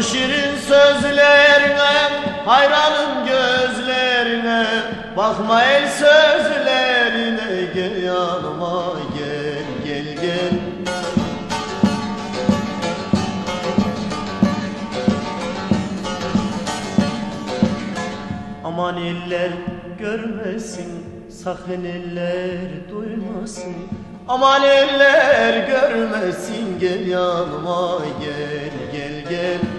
O şirin sözlerine hayranım gözlerine. Bakma el sözlerine gel yanıma gel gel gel. Aman eller görmesin sakın eller duymasın. Aman eller görmesin gel yanıma gel gel gel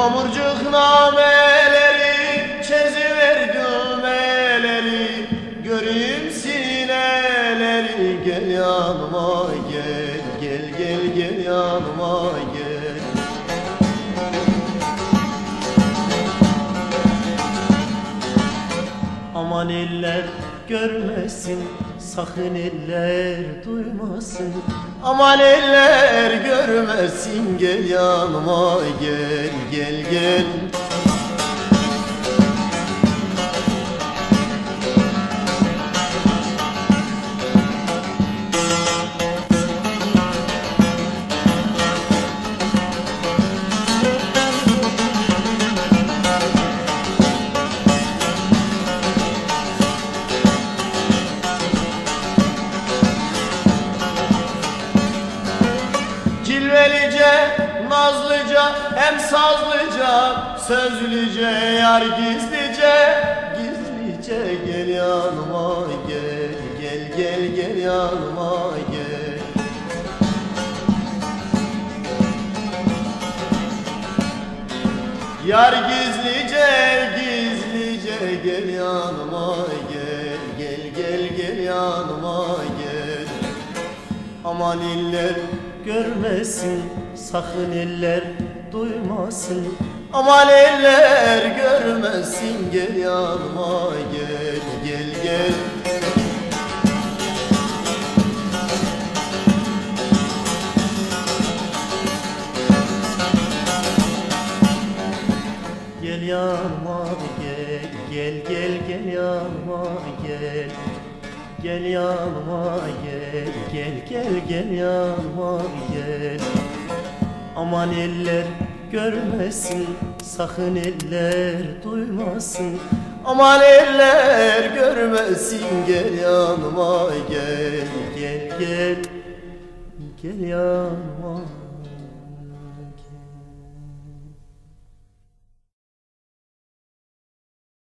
Domurcuk nameleri çiziver düğmeleri Göreyim sineleri Gel yanıma gel Gel gel gel yanıma gel. Aman eller görmesin Sakın eller duymasın. Aman eller görmesin. Gel yanıma gel gel gel hem sazlıca Sözlüce, yar gizlice Gizlice gel yanıma gel Gel gel gel yanıma gel. Yar gizlice, gizlice gel yanıma gel Gel gel gel yanıma gel. Aman iller görmesin Sakın eller duymasın. Aman eller görmesin Gel yanıma gel gel gel. Gel yanıma gel gel gel gel yanıma gel. Gel yanıma gel gel gel gel yanıma gel Aman eller görmesin sakın eller duymasın. Aman eller görmesin gel yanıma gel gel gel. Gel yanıma